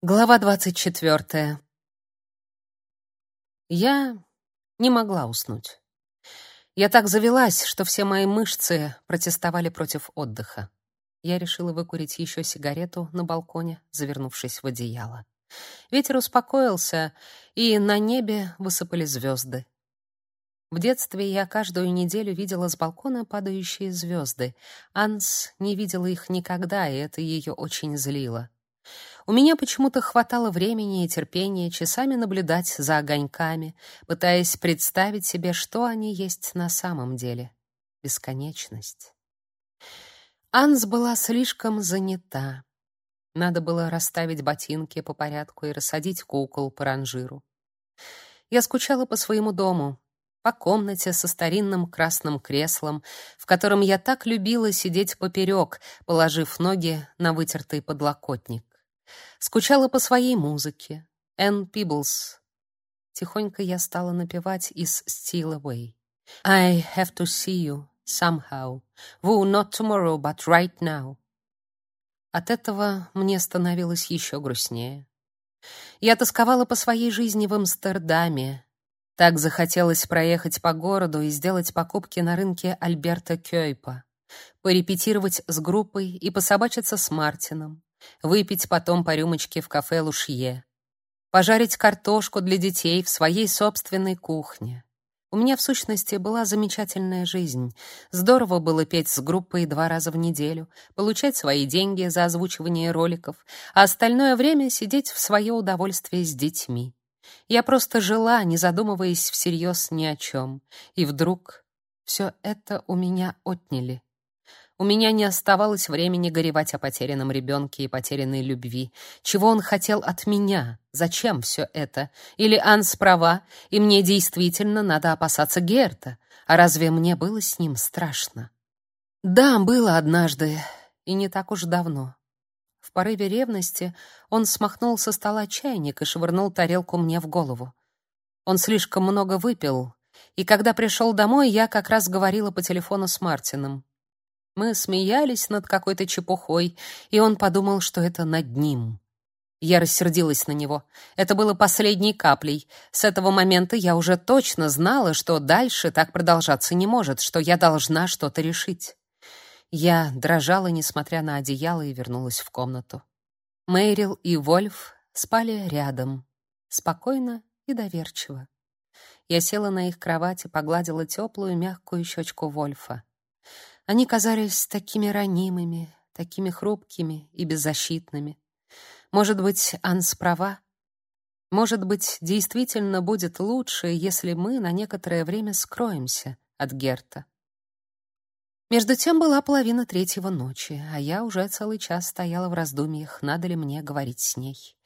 Глава двадцать четвертая. Я не могла уснуть. Я так завелась, что все мои мышцы протестовали против отдыха. Я решила выкурить еще сигарету на балконе, завернувшись в одеяло. Ветер успокоился, и на небе высыпали звезды. В детстве я каждую неделю видела с балкона падающие звезды. Анс не видела их никогда, и это ее очень злило. У меня почему-то хватало времени и терпения часами наблюдать за огоньками, пытаясь представить себе, что они есть на самом деле. Бесконечность. Анс была слишком занята. Надо было расставить ботинки по порядку и рассадить кукол по ранжиру. Я скучала по своему дому, по комнате со старинным красным креслом, в котором я так любила сидеть поперек, положив ноги на вытертый подлокотник. Скучала по своей музыке. Энн Пиблс. Тихонько я стала напевать из Steal. I have to see you somehow. Woo, not tomorrow, but right now. От этого мне становилось еще грустнее. Я тосковала по своей жизни в Амстердаме. Так захотелось проехать по городу и сделать покупки на рынке Альберта Кёйпа, порепетировать с группой и пособачиться с Мартином, выпить потом по рюмочке в кафе Лушье, пожарить картошку для детей в своей собственной кухне. У меня в сущности была замечательная жизнь. Здорово было петь с группой два раза в неделю, получать свои деньги за озвучивание роликов, а остальное время сидеть в свое удовольствие с детьми. Я просто жила, не задумываясь всерьез ни о чем. И вдруг все это у меня отняли. У меня не оставалось времени горевать о потерянном ребенке и потерянной любви. Чего он хотел от меня? Зачем все это? Или Анс права, и мне действительно надо опасаться Герта? А разве мне было с ним страшно? Да, было однажды, и не так уж давно. В порыве ревности он смахнул со стола чайник и швырнул тарелку мне в голову. Он слишком много выпил, и когда пришел домой, я как раз говорила по телефону с Мартином. Мы смеялись над какой-то чепухой, и он подумал, что это над ним. Я рассердилась на него. Это было последней каплей. С этого момента я уже точно знала, что дальше так продолжаться не может, что я должна что-то решить. Я дрожала, несмотря на одеяло, и вернулась в комнату. Мэрил и Вольф спали рядом, спокойно и доверчиво. Я села на их кровати, погладила теплую, мягкую щечку Вольфа. Они казались такими ранимыми, такими хрупкими и беззащитными. Может быть, Анс права? Может быть, действительно будет лучше, если мы на некоторое время скроемся от Герта. Между тем была половина третьего ночи, а я уже целый час стояла в раздумьях, надо ли мне говорить с ней.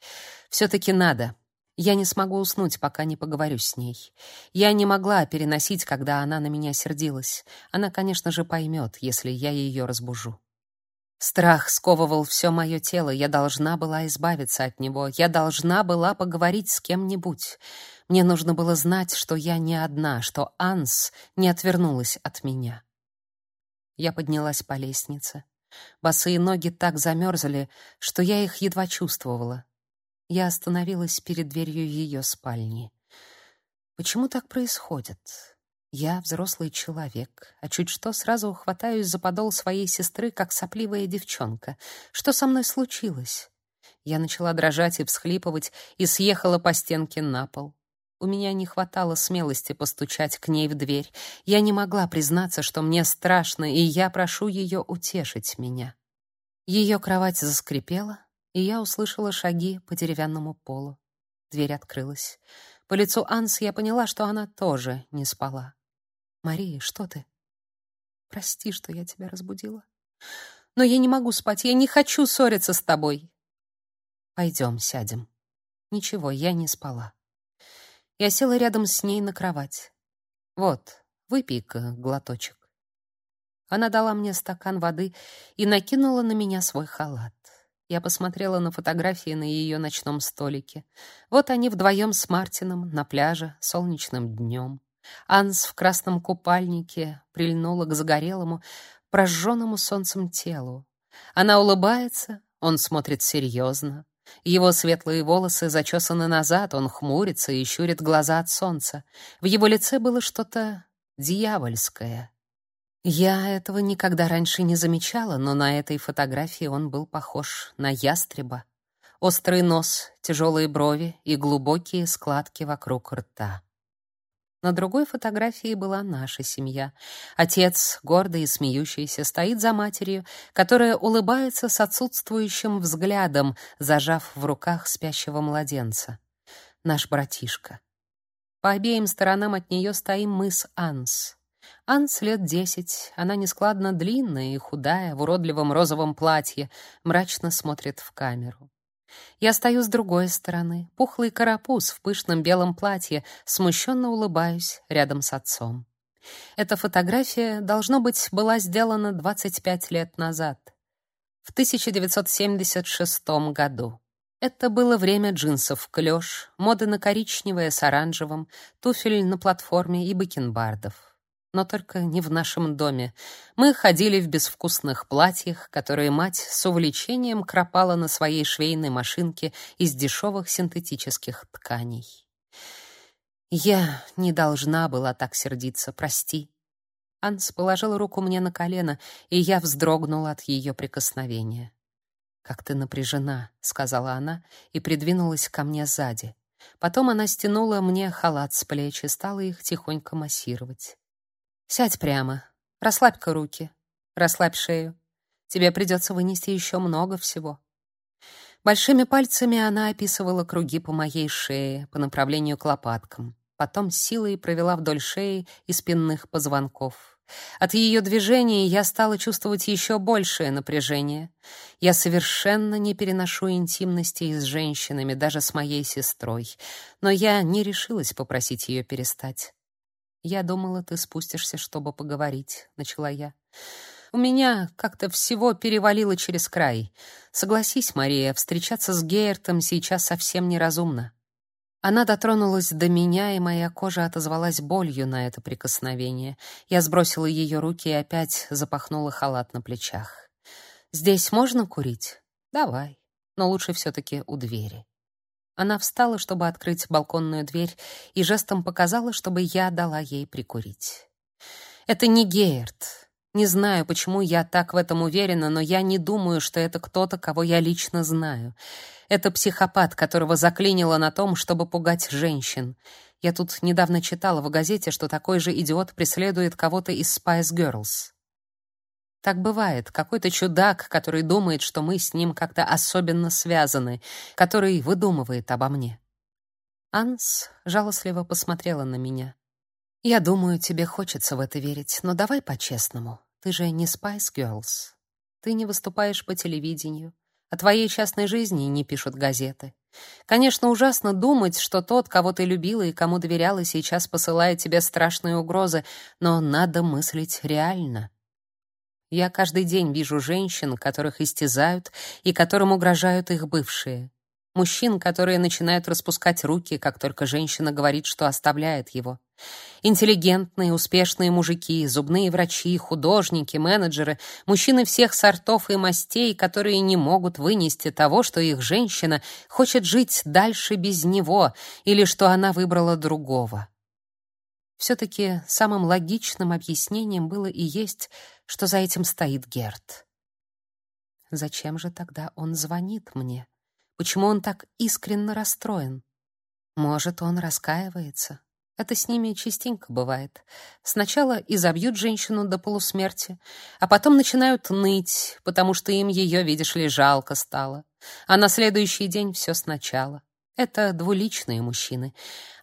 все таки надо. Я не смогу уснуть, пока не поговорю с ней. Я не могла переносить, когда она на меня сердилась. Она, конечно же, поймет, если я ее разбужу. Страх сковывал все мое тело. Я должна была избавиться от него. Я должна была поговорить с кем-нибудь. Мне нужно было знать, что я не одна, что Анс не отвернулась от меня. Я поднялась по лестнице. Босые ноги так замерзли, что я их едва чувствовала. Я остановилась перед дверью ее спальни. Почему так происходит? Я взрослый человек, а чуть что сразу хватаюсь за подол своей сестры, как сопливая девчонка. Что со мной случилось? Я начала дрожать и всхлипывать и съехала по стенке на пол. У меня не хватало смелости постучать к ней в дверь. Я не могла признаться, что мне страшно, и я прошу ее утешить меня. Ее кровать заскрипела, и я услышала шаги по деревянному полу. Дверь открылась. По лицу Анс я поняла, что она тоже не спала. «Мария, что ты?» «Прости, что я тебя разбудила. Но я не могу спать, я не хочу ссориться с тобой». «Пойдем, сядем». «Ничего, я не спала». Я села рядом с ней на кровать. «Вот, выпей-ка глоточек». Она дала мне стакан воды и накинула на меня свой халат. Я посмотрела на фотографии на ее ночном столике. Вот они вдвоем с Мартином на пляже солнечным днем. Анс в красном купальнике прильнула к загорелому, прожженному солнцем телу. Она улыбается, он смотрит серьезно. Его светлые волосы зачесаны назад, он хмурится и щурит глаза от солнца. В его лице было что-то дьявольское. Я этого никогда раньше не замечала, но на этой фотографии он был похож на ястреба. Острый нос, тяжелые брови и глубокие складки вокруг рта. На другой фотографии была наша семья. Отец, гордый и смеющийся, стоит за матерью, которая улыбается с отсутствующим взглядом, зажав в руках спящего младенца. Наш братишка. По обеим сторонам от нее стоим мы с Анс. Анс лет десять, она нескладно длинная и худая, в уродливом розовом платье, мрачно смотрит в камеру. Я стою с другой стороны, пухлый карапуз в пышном белом платье, смущенно улыбаюсь рядом с отцом. Эта фотография, должно быть, была сделана 25 лет назад, в 1976 году. Это было время джинсов клёш, моды на коричневое с оранжевым, туфель на платформе и бакенбардов но только не в нашем доме. Мы ходили в безвкусных платьях, которые мать с увлечением кропала на своей швейной машинке из дешевых синтетических тканей. Я не должна была так сердиться, прости. Анс положила руку мне на колено, и я вздрогнула от ее прикосновения. Как ты напряжена, сказала она и придвинулась ко мне сзади. Потом она стянула мне халат с плеч и стала их тихонько массировать. Сядь прямо. Расслабь-ка руки. Расслабь шею. Тебе придется вынести еще много всего. Большими пальцами она описывала круги по моей шее, по направлению к лопаткам. Потом силой провела вдоль шеи и спинных позвонков. От ее движений я стала чувствовать еще большее напряжение. Я совершенно не переношу интимности с женщинами, даже с моей сестрой. Но я не решилась попросить ее перестать. «Я думала, ты спустишься, чтобы поговорить», — начала я. «У меня как-то всего перевалило через край. Согласись, Мария, встречаться с Гейертом сейчас совсем неразумно». Она дотронулась до меня, и моя кожа отозвалась болью на это прикосновение. Я сбросила ее руки и опять запахнула халат на плечах. «Здесь можно курить? Давай, но лучше все-таки у двери». Она встала, чтобы открыть балконную дверь, и жестом показала, чтобы я дала ей прикурить. Это не Гейерт. Не знаю, почему я так в этом уверена, но я не думаю, что это кто-то, кого я лично знаю. Это психопат, которого заклинило на том, чтобы пугать женщин. Я тут недавно читала в газете, что такой же идиот преследует кого-то из Spice Girls. Так бывает, какой-то чудак, который думает, что мы с ним как-то особенно связаны, который выдумывает обо мне. Анс жалостливо посмотрела на меня. Я думаю, тебе хочется в это верить, но давай по-честному. Ты же не Spice Girls. Ты не выступаешь по телевидению. О твоей частной жизни не пишут газеты. Конечно, ужасно думать, что тот, кого ты любила и кому доверяла, сейчас посылает тебе страшные угрозы, но надо мыслить реально. Я каждый день вижу женщин, которых истязают и которым угрожают их бывшие. Мужчин, которые начинают распускать руки, как только женщина говорит, что оставляет его. Интеллигентные, успешные мужики, зубные врачи, художники, менеджеры, мужчины всех сортов и мастей, которые не могут вынести того, что их женщина хочет жить дальше без него или что она выбрала другого. Все-таки самым логичным объяснением было и есть, что за этим стоит Герт. Зачем же тогда он звонит мне? Почему он так искренне расстроен? Может, он раскаивается? Это с ними частенько бывает. Сначала изобьют женщину до полусмерти, а потом начинают ныть, потому что им ее, видишь ли, жалко стало. А на следующий день все сначала. Это двуличные мужчины.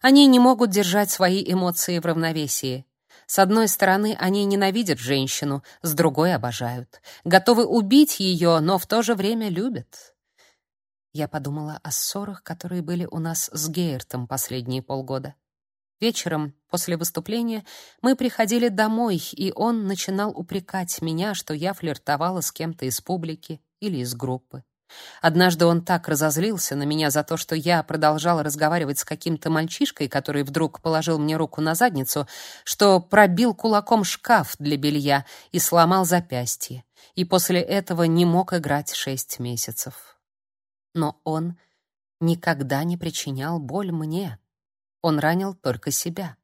Они не могут держать свои эмоции в равновесии. С одной стороны, они ненавидят женщину, с другой обожают. Готовы убить ее, но в то же время любят. Я подумала о ссорах, которые были у нас с Гейертом последние полгода. Вечером, после выступления, мы приходили домой, и он начинал упрекать меня, что я флиртовала с кем-то из публики или из группы. Однажды он так разозлился на меня за то, что я продолжала разговаривать с каким-то мальчишкой, который вдруг положил мне руку на задницу, что пробил кулаком шкаф для белья и сломал запястье. И после этого не мог играть шесть месяцев. Но он никогда не причинял боль мне. Он ранил только себя.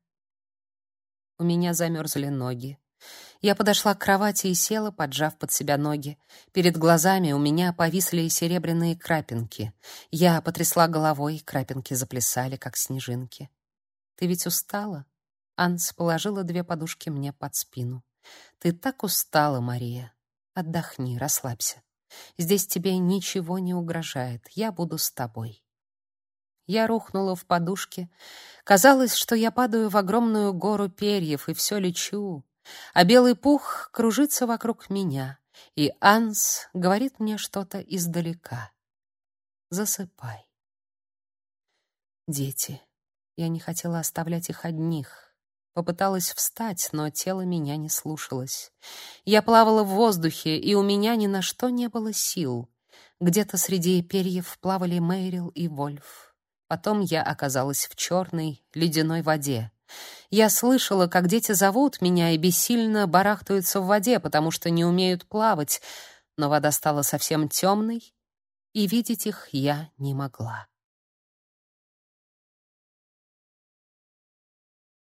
У меня замерзли ноги. Я подошла к кровати и села, поджав под себя ноги. Перед глазами у меня повисли серебряные крапинки. Я потрясла головой, крапинки заплясали, как снежинки. «Ты ведь устала?» Анс положила две подушки мне под спину. «Ты так устала, Мария. Отдохни, расслабься. Здесь тебе ничего не угрожает. Я буду с тобой». Я рухнула в подушке. Казалось, что я падаю в огромную гору перьев и все лечу, а белый пух кружится вокруг меня, и Анс говорит мне что-то издалека. Засыпай. Дети. Я не хотела оставлять их одних. Попыталась встать, но тело меня не слушалось. Я плавала в воздухе, и у меня ни на что не было сил. Где-то среди перьев плавали Мейрил и Вольф. Потом я оказалась в черной ледяной воде. Я слышала, как дети зовут меня и бессильно барахтаются в воде, потому что не умеют плавать, но вода стала совсем темной, и видеть их я не могла.